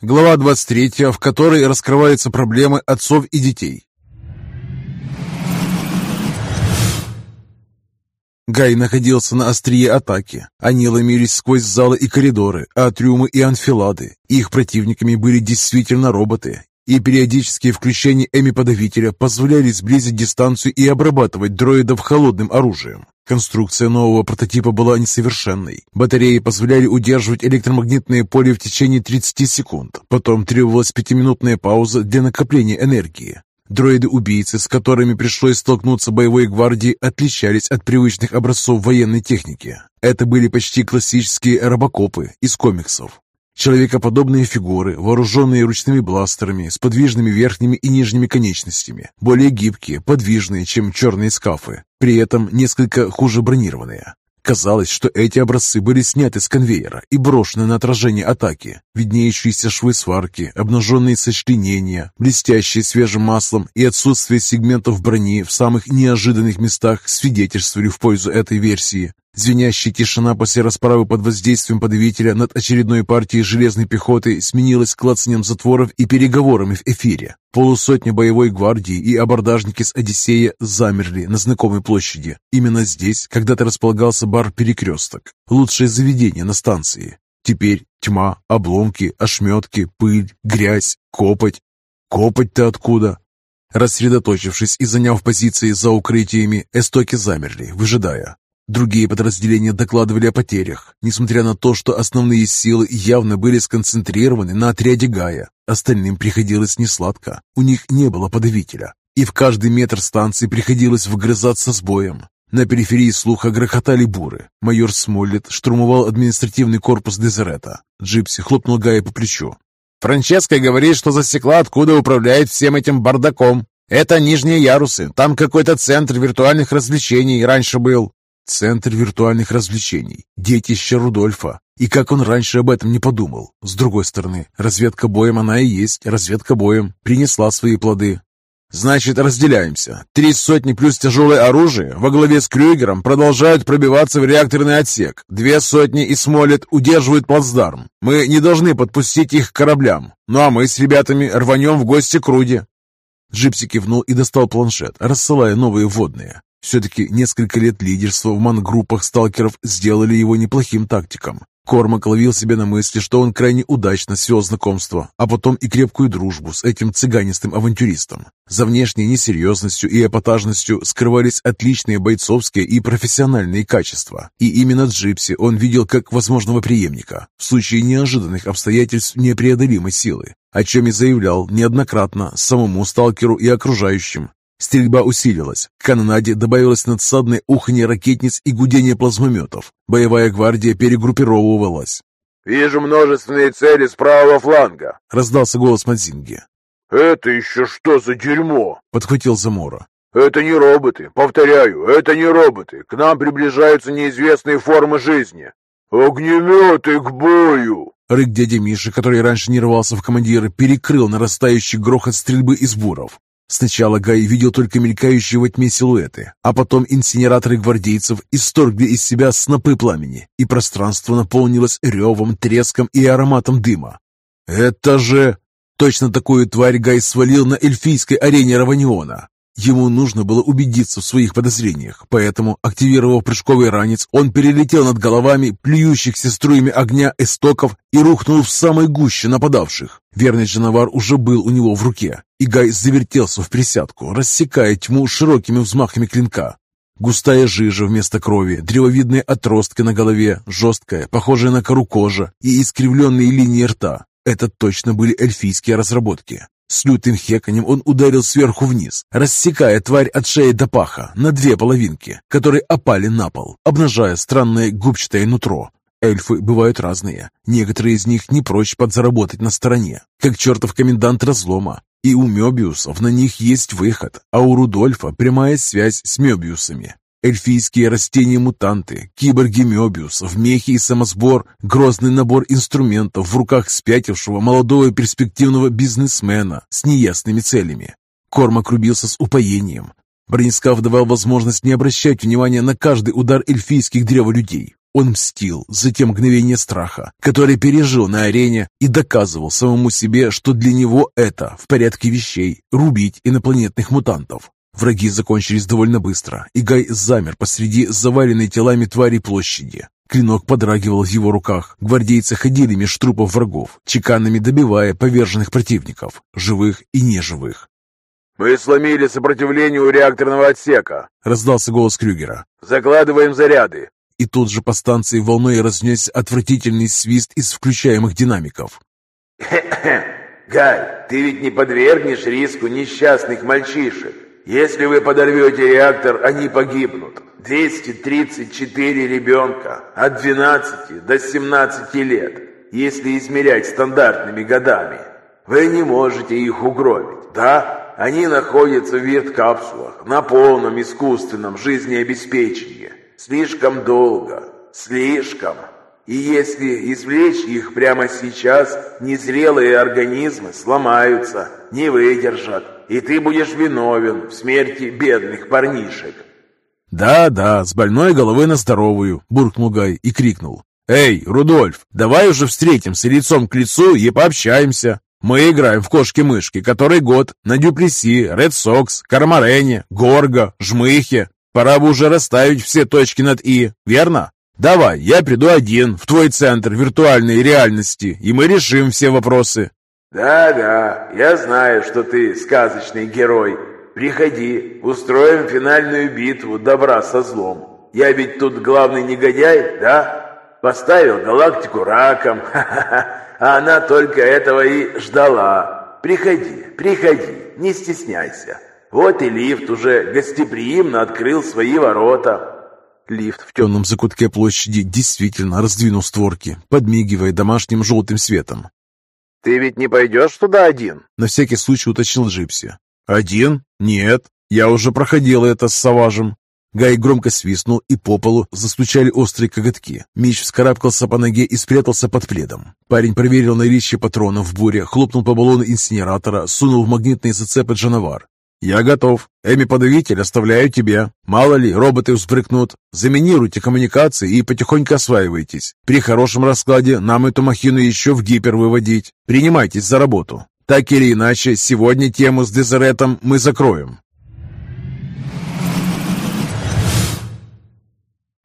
Глава 23, в которой раскрываются проблемы отцов и детей. Гай находился на острие атаки. Они ломились сквозь залы и коридоры, атриумы и анфилады. Их противниками были действительно роботы, и периодические включения эми-подавителя позволяли сблизить дистанцию и обрабатывать дроидов холодным оружием. Конструкция нового прототипа была несовершенной. Батареи позволяли удерживать электромагнитное поле в течение 30 секунд. Потом требовалась пятиминутная пауза для накопления энергии. Дроиды-убийцы, с которыми пришлось столкнуться боевой гвардии, отличались от привычных образцов военной техники. Это были почти классические робокопы из комиксов. Человекоподобные фигуры, вооруженные ручными бластерами, с подвижными верхними и нижними конечностями, более гибкие, подвижные, чем черные скафы, при этом несколько хуже бронированные. Казалось, что эти образцы были сняты с конвейера и брошены на отражение атаки. Виднеющиеся швы сварки, обнаженные сочленения, блестящие свежим маслом и отсутствие сегментов брони в самых неожиданных местах свидетельствовали в пользу этой версии. Звенящая тишина после расправы под воздействием подавителя над очередной партией железной пехоты сменилась клацанием затворов и переговорами в эфире. Полусотня боевой гвардии и абордажники с Одиссея замерли на знакомой площади. Именно здесь когда-то располагался бар «Перекресток», лучшее заведение на станции. Теперь тьма, обломки, ошметки, пыль, грязь, копоть. Копоть-то откуда? Рассредоточившись и заняв позиции за укрытиями, эстоки замерли, выжидая. Другие подразделения докладывали о потерях, несмотря на то, что основные силы явно были сконцентрированы на отряде Гая. Остальным приходилось несладко, у них не было подавителя, и в каждый метр станции приходилось вгрызаться с боем. На периферии слуха грохотали буры. Майор Смоллет штурмовал административный корпус Дезерета. Джипси хлопнул Гая по плечу. «Франческа говорит, что засекла, откуда управляет всем этим бардаком. Это нижние ярусы. Там какой-то центр виртуальных развлечений раньше был. Центр виртуальных развлечений, детище Рудольфа. И как он раньше об этом не подумал? С другой стороны, разведка боем она и есть, разведка боем. Принесла свои плоды. Значит, разделяемся. Три сотни плюс тяжелое оружие во главе с Крюгером продолжают пробиваться в реакторный отсек. Две сотни и Смолет удерживают плацдарм. Мы не должны подпустить их к кораблям. Ну а мы с ребятами рванем в гости к Руде. Джипси кивнул и достал планшет, рассылая новые вводные. Все-таки несколько лет лидерства в мангруппах сталкеров сделали его неплохим тактиком. Кормак ловил себя на мысли, что он крайне удачно свел знакомство, а потом и крепкую дружбу с этим цыганистым авантюристом. За внешней несерьезностью и эпатажностью скрывались отличные бойцовские и профессиональные качества. И именно Джипси он видел как возможного преемника в случае неожиданных обстоятельств непреодолимой силы, о чем и заявлял неоднократно самому сталкеру и окружающим. Стрельба усилилась. К канонаде добавилось надсадное уханье ракетниц и гудение плазмометов. Боевая гвардия перегруппировывалась. «Вижу множественные цели с правого фланга», — раздался голос Мадзинги. «Это еще что за дерьмо?» — подхватил Замора. «Это не роботы. Повторяю, это не роботы. К нам приближаются неизвестные формы жизни. Огнеметы к бою!» Рык дяди Миши, который раньше не рвался в командиры, перекрыл нарастающий грохот стрельбы из буров. Сначала Гай видел только мелькающие во тьме силуэты, а потом инсинераторы гвардейцев исторгли из себя снопы пламени, и пространство наполнилось ревом, треском и ароматом дыма. «Это же...» Точно такую тварь Гай свалил на эльфийской арене Раваниона. Ему нужно было убедиться в своих подозрениях, поэтому, активировав прыжковый ранец, он перелетел над головами плюющихся струями огня эстоков и рухнул в самой гуще нападавших. Верный Джанавар уже был у него в руке, и Гай завертелся в присядку, рассекая тьму широкими взмахами клинка. Густая жижа вместо крови, древовидные отростки на голове, жесткая, похожая на кору кожа и искривленные линии рта. Это точно были эльфийские разработки. С лютым хеканем он ударил сверху вниз, рассекая тварь от шеи до паха на две половинки, которые опали на пол, обнажая странное губчатое нутро. Эльфы бывают разные. Некоторые из них не прочь подзаработать на стороне, как чертов комендант разлома. И у Мебиусов на них есть выход, а у Рудольфа прямая связь с Мебиусами. Эльфийские растения-мутанты, киборги Мебиуса, мехи и самосбор, грозный набор инструментов в руках спятившего молодого перспективного бизнесмена с неясными целями. Кормак рубился с упоением. Бронескаф давал возможность не обращать внимания на каждый удар эльфийских древолюдей. Он мстил за те мгновения страха, которые пережил на арене и доказывал самому себе, что для него это в порядке вещей – рубить инопланетных мутантов. Враги закончились довольно быстро, и Гай замер посреди заваленной телами тварей площади. Клинок подрагивал в его руках. Гвардейцы ходили меж трупов врагов, чеканами добивая поверженных противников, живых и неживых. «Мы сломили сопротивление у реакторного отсека», — раздался голос Крюгера. «Закладываем заряды». И тут же по станции волной разнес отвратительный свист из включаемых динамиков. «Гай, ты ведь не подвергнешь риску несчастных мальчишек. Если вы подорвете реактор, они погибнут. 234 ребенка от 12 до 17 лет, если измерять стандартными годами. Вы не можете их угробить, да? Они находятся в веткапсулах на полном искусственном жизнеобеспечении. Слишком долго, слишком. И если извлечь их прямо сейчас, незрелые организмы сломаются, не выдержат, и ты будешь виновен в смерти бедных парнишек. «Да-да, с больной головы на здоровую», — буркнул Гай и крикнул. «Эй, Рудольф, давай уже встретимся лицом к лицу и пообщаемся. Мы играем в кошки-мышки который год на Дюплеси, Ред Сокс, Кармарене, Горго, Жмыхе. Пора бы уже расставить все точки над «и», верно? Давай, я приду один в твой центр виртуальной реальности, и мы решим все вопросы». «Да-да, я знаю, что ты сказочный герой», Приходи, устроим финальную битву добра со злом. Я ведь тут главный негодяй, да? Поставил галактику раком, а она только этого и ждала. Приходи, приходи, не стесняйся. Вот и лифт уже гостеприимно открыл свои ворота. Лифт в темном закутке площади действительно раздвинул створки, подмигивая домашним желтым светом. «Ты ведь не пойдешь туда один?» На всякий случай уточнил Джипси. «Один? Нет. Я уже проходил это с Саважем». Гай громко свистнул, и по полу застучали острые коготки. Меч вскарабкался по ноге и спрятался под пледом. Парень проверил наличие патронов в буре, хлопнул по баллону инсинератора, сунул в магнитные зацепы Джановар. «Я готов. Эми-подавитель оставляю тебе. Мало ли, роботы взбрыкнут. Заминируйте коммуникации и потихоньку осваивайтесь. При хорошем раскладе нам эту махину еще в гипер выводить. Принимайтесь за работу. Так или иначе, сегодня тему с Дезеретом мы закроем.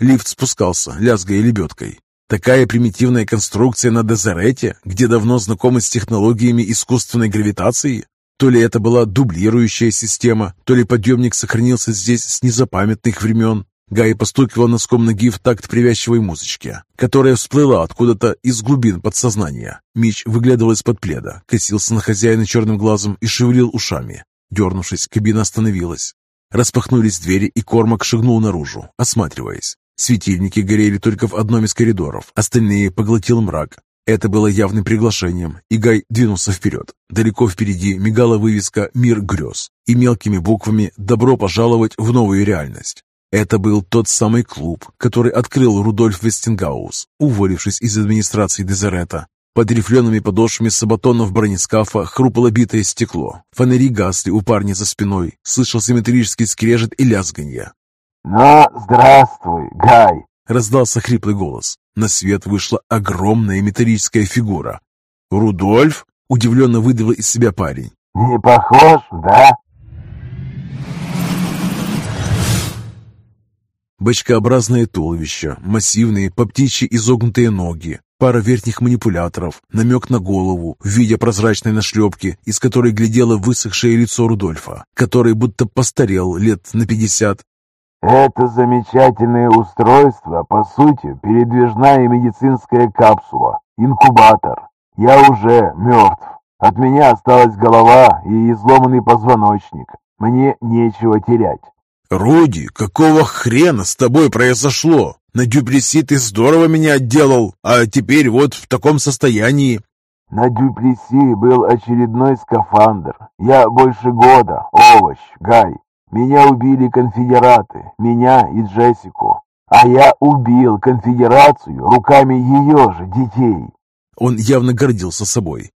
Лифт спускался, лязгая лебедкой. Такая примитивная конструкция на Дезерете, где давно знакомы с технологиями искусственной гравитации? То ли это была дублирующая система, то ли подъемник сохранился здесь с незапамятных времен. Гай постукивал носком ноги в такт привязчивой музычки, которая всплыла откуда-то из глубин подсознания. Мич выглядывал из-под пледа, косился на хозяина черным глазом и шевелил ушами. Дернувшись, кабина остановилась. Распахнулись двери, и Кормак шагнул наружу, осматриваясь. Светильники горели только в одном из коридоров, остальные поглотил мрак. Это было явным приглашением, и Гай двинулся вперед. Далеко впереди мигала вывеска «Мир грез» и мелкими буквами «Добро пожаловать в новую реальность». Это был тот самый клуб, который открыл Рудольф Вестингаус, уволившись из администрации Дезерета. Под рифлеными подошвами сабатонов бронескафа хрупало битое стекло. Фонари гасли у парня за спиной. Слышался металлический скрежет и лязганье. «Ну, здравствуй, Гай!» — раздался хриплый голос. На свет вышла огромная металлическая фигура. «Рудольф?» — удивленно выдавил из себя парень. «Не похож, да?» Бочкообразное туловище, массивные по птичьи изогнутые ноги, пара верхних манипуляторов, намек на голову в виде прозрачной нашлепки, из которой глядело высохшее лицо Рудольфа, который будто постарел лет на пятьдесят. «Это замечательное устройство, по сути, передвижная медицинская капсула, инкубатор. Я уже мертв. От меня осталась голова и изломанный позвоночник. Мне нечего терять. «Руди, какого хрена с тобой произошло? На Дюплеси ты здорово меня отделал, а теперь вот в таком состоянии». «На Дюплеси был очередной скафандр. Я больше года, овощ, Гай. Меня убили конфедераты, меня и Джессику. А я убил конфедерацию руками ее же детей». Он явно гордился собой.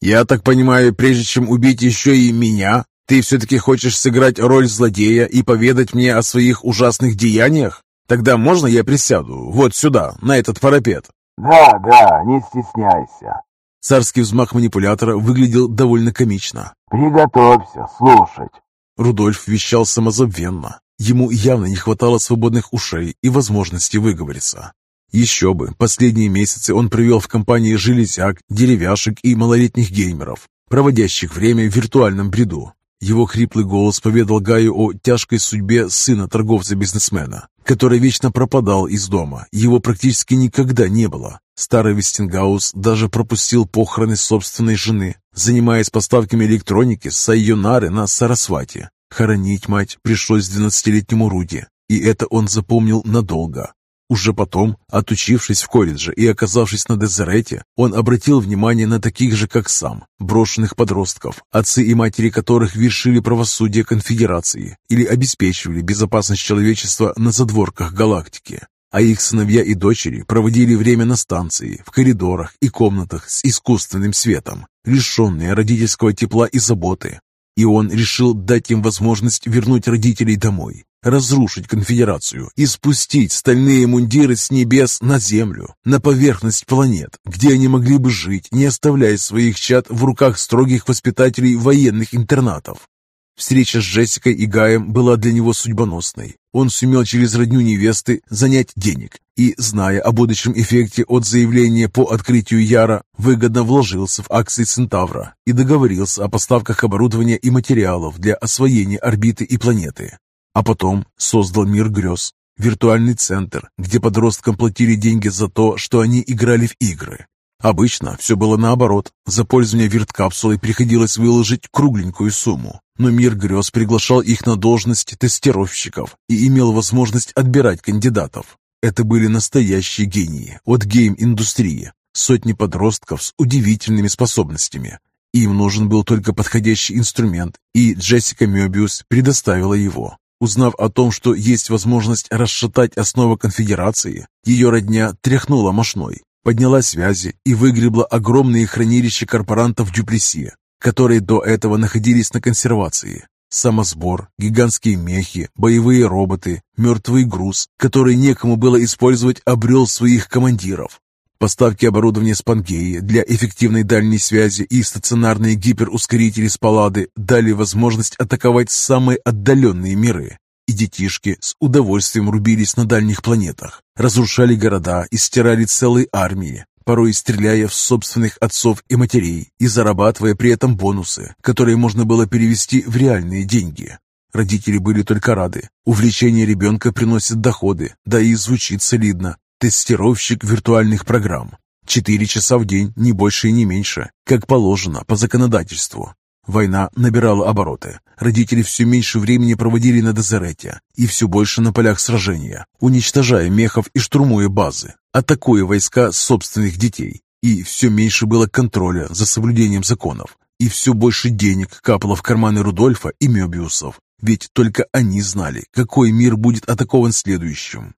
«Я так понимаю, прежде чем убить еще и меня, ты все-таки хочешь сыграть роль злодея и поведать мне о своих ужасных деяниях? Тогда можно я присяду? Вот сюда, на этот парапет?» «Да, да, не стесняйся». Царский взмах манипулятора выглядел довольно комично. «Приготовься слушать». Рудольф вещал самозабвенно. Ему явно не хватало свободных ушей и возможности выговориться. Еще бы, последние месяцы он провел в компании железяк, деревяшек и малолетних геймеров, проводящих время в виртуальном бреду. Его хриплый голос поведал Гаю о тяжкой судьбе сына торговца-бизнесмена, который вечно пропадал из дома. Его практически никогда не было. Старый Вестингаус даже пропустил похороны собственной жены, занимаясь поставками электроники с Сайонары на Сарасвати. Хоронить мать пришлось двенадцатилетнему Руди, и это он запомнил надолго. Уже потом, отучившись в колледже и оказавшись на Дезерете, он обратил внимание на таких же, как сам, брошенных подростков, отцы и матери которых вершили правосудие конфедерации или обеспечивали безопасность человечества на задворках галактики. А их сыновья и дочери проводили время на станции, в коридорах и комнатах с искусственным светом, лишенные родительского тепла и заботы. И он решил дать им возможность вернуть родителей домой, разрушить конфедерацию и спустить стальные мундиры с небес на землю, на поверхность планет, где они могли бы жить, не оставляя своих чад в руках строгих воспитателей военных интернатов. Встреча с Джессикой и Гаем была для него судьбоносной. Он сумел через родню невесты занять денег и, зная о будущем эффекте от заявления по открытию Яра, выгодно вложился в акции Центавра и договорился о поставках оборудования и материалов для освоения орбиты и планеты. А потом создал мир грез, виртуальный центр, где подросткам платили деньги за то, что они играли в игры. Обычно все было наоборот. За пользование вирткапсулой приходилось выложить кругленькую сумму. Но мир грез приглашал их на должность тестировщиков и имел возможность отбирать кандидатов. Это были настоящие гении от гейм-индустрии. Сотни подростков с удивительными способностями. Им нужен был только подходящий инструмент, и Джессика Мёбиус предоставила его. Узнав о том, что есть возможность расшатать основы конфедерации, ее родня тряхнула мошной, подняла связи и выгребла огромные хранилища корпорантов Дюплеси, которые до этого находились на консервации. Самосбор, гигантские мехи, боевые роботы, мертвый груз, который некому было использовать, обрел своих командиров. Поставки оборудования с Пангеи для эффективной дальней связи и стационарные гиперускорители с Паллады дали возможность атаковать самые отдаленные миры. И детишки с удовольствием рубились на дальних планетах, разрушали города и стирали целые армии, порой стреляя в собственных отцов и матерей и зарабатывая при этом бонусы, которые можно было перевести в реальные деньги. Родители были только рады. Увлечение ребенка приносит доходы, да и звучит солидно. Тестировщик виртуальных программ. Четыре часа в день, не больше и не меньше, как положено по законодательству. Война набирала обороты. Родители все меньше времени проводили на Дезерете и все больше на полях сражения, уничтожая мехов и штурмуя базы, атакуя войска собственных детей. И все меньше было контроля за соблюдением законов, и все больше денег капало в карманы Рудольфа и Мебиусов, ведь только они знали, какой мир будет атакован следующим.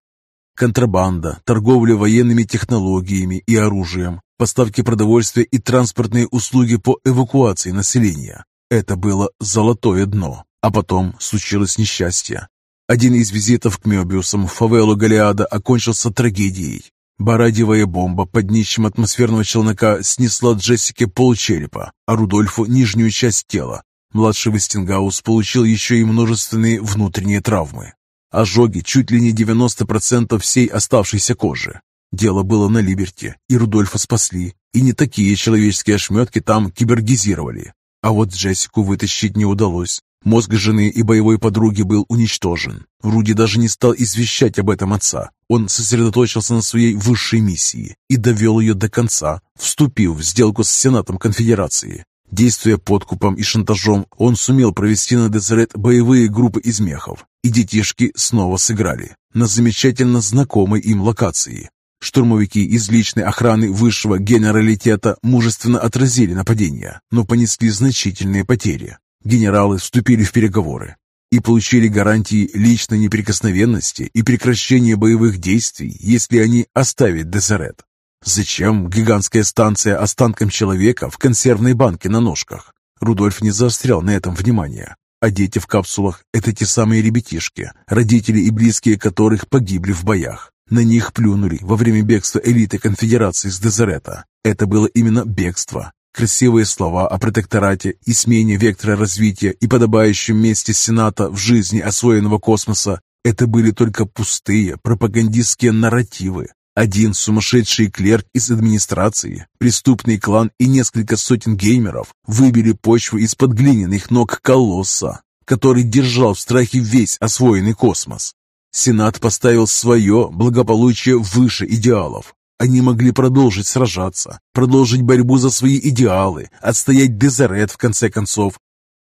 Контрабанда, торговля военными технологиями и оружием, поставки продовольствия и транспортные услуги по эвакуации населения. Это было золотое дно. А потом случилось несчастье. Один из визитов к Мёбиусам в фавелу Голиада окончился трагедией. Барадиевая бомба под днищем атмосферного челнока снесла Джессике полчерепа, а Рудольфу нижнюю часть тела. Младший Вестингаус получил еще и множественные внутренние травмы. Ожоги чуть ли не 90% всей оставшейся кожи. Дело было на Либерте, и Рудольфа спасли, и не такие человеческие ошметки там кибергизировали. А вот Джессику вытащить не удалось. Мозг жены и боевой подруги был уничтожен. Руди даже не стал извещать об этом отца. Он сосредоточился на своей высшей миссии и довел ее до конца, вступив в сделку с Сенатом Конфедерации. Действуя подкупом и шантажом, он сумел провести на Дезерет боевые группы из мехов, и детишки снова сыграли на замечательно знакомой им локации. Штурмовики из личной охраны высшего генералитета мужественно отразили нападение, но понесли значительные потери. Генералы вступили в переговоры и получили гарантии личной неприкосновенности и прекращения боевых действий, если они оставят Дезерет. Зачем гигантская станция останкам человека в консервной банке на ножках? Рудольф не заострял на этом внимание. А дети в капсулах – это те самые ребятишки, родители и близкие которых погибли в боях. На них плюнули во время бегства элиты конфедерации с Дезерета. Это было именно бегство. Красивые слова о протекторате и смене вектора развития и подобающем месте Сената в жизни освоенного космоса – это были только пустые пропагандистские нарративы. Один сумасшедший клерк из администрации, преступный клан и несколько сотен геймеров выбили почву из-под глиняных ног колосса, который держал в страхе весь освоенный космос. Сенат поставил свое благополучие выше идеалов. Они могли продолжить сражаться, продолжить борьбу за свои идеалы, отстоять Дезерет в конце концов.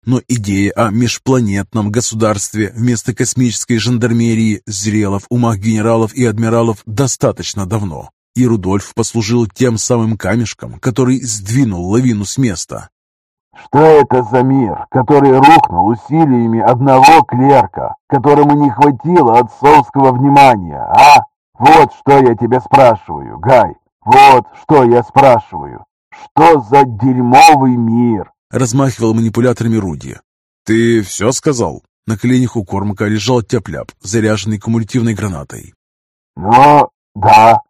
Но идея о межпланетном государстве вместо космической жандармерии зрела в умах генералов и адмиралов достаточно давно. И Рудольф послужил тем самым камешком, который сдвинул лавину с места. Что это за мир, который рухнул усилиями одного клерка, которому не хватило отцовского внимания, а? Вот что я тебя спрашиваю, Гай. Вот что я спрашиваю. Что за дерьмовый мир? Размахивал манипуляторами Руди. Ты все сказал? На коленях у Кормака лежал тяп-ляп, заряженный кумулятивной гранатой. Ну, да.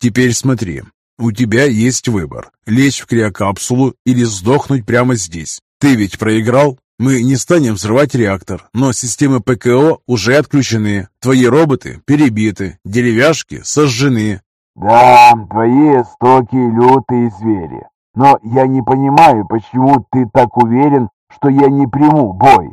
Теперь смотри, у тебя есть выбор – лечь в криокапсулу или сдохнуть прямо здесь. Ты ведь проиграл? Мы не станем взрывать реактор, но системы ПКО уже отключены, твои роботы перебиты, деревяшки сожжены. Да, твои стоки лютые звери. Но я не понимаю, почему ты так уверен, что я не приму бой.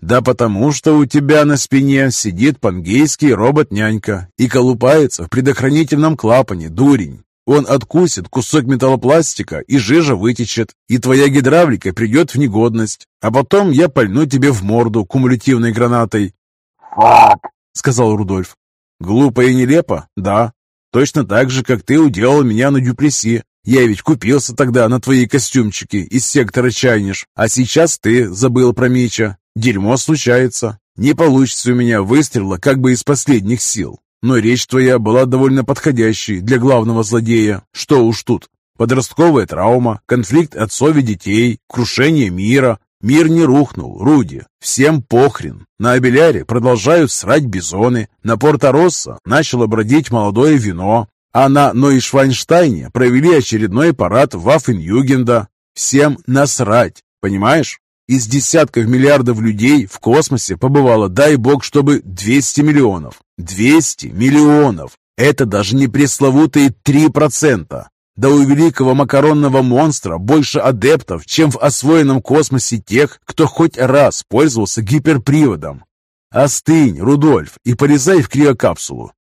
Да потому что у тебя на спине сидит пангейский робот-нянька и колупается в предохранительном клапане, дурень. Он откусит кусок металлопластика, и жижа вытечет, и твоя гидравлика придет в негодность. А потом я пальну тебе в морду кумулятивной гранатой». «Фак», — сказал Рудольф. «Глупо и нелепо? Да. Точно так же, как ты уделал меня на Дюплеси. Я ведь купился тогда на твои костюмчики из сектора Чайниш, а сейчас ты забыл про Мича. Дерьмо случается. Не получится у меня выстрела как бы из последних сил. Но речь твоя была довольно подходящей для главного злодея. Что уж тут. Подростковая травма, конфликт отцов и детей, крушение мира. Мир не рухнул, Руди. Всем похрен. На Абеляре продолжают срать бизоны. На Порто-Россо начало бродить молодое вино. А на Нойшвайнштайне провели очередной парад Ваффенюгенда. Всем насрать, понимаешь? Из десятков миллиардов людей в космосе побывало, дай бог, чтобы 200 миллионов. 200 миллионов! Это даже не пресловутые 3%. Да у великого макаронного монстра больше адептов, чем в освоенном космосе тех, кто хоть раз пользовался гиперприводом. Остынь, Рудольф, и полезай в криокапсулу.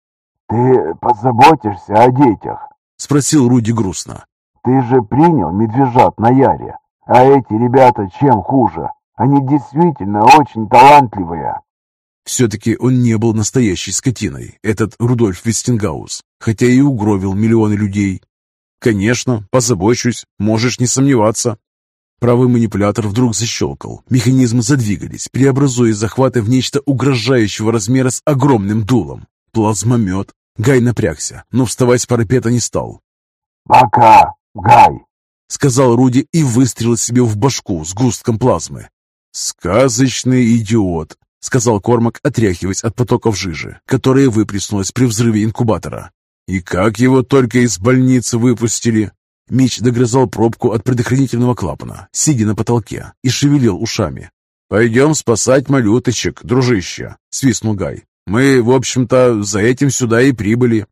«Ты позаботишься о детях?» — спросил Руди грустно. «Ты же принял медвежат на Яре. А эти ребята чем хуже? Они действительно очень талантливые. Все-таки он не был настоящей скотиной, этот Рудольф Вестингаус, хотя и угробил миллионы людей. Конечно, позабочусь, можешь не сомневаться. Правый манипулятор вдруг защелкал. Механизмы задвигались, преобразуя захваты в нечто угрожающего размера с огромным дулом. Плазмомет. Гай напрягся, но вставать с парапета не стал. «Пока, Гай!» сказал Руди и выстрелил себе в башку с густком плазмы. «Сказочный идиот», — сказал Кормак, отряхиваясь от потоков жижи, которая выплеснулась при взрыве инкубатора. «И как его только из больницы выпустили?» Мич догрызал пробку от предохранительного клапана, сидя на потолке, и шевелил ушами. «Пойдем спасать малюточек, дружище», — свистнул Гай. «Мы, в общем-то, за этим сюда и прибыли.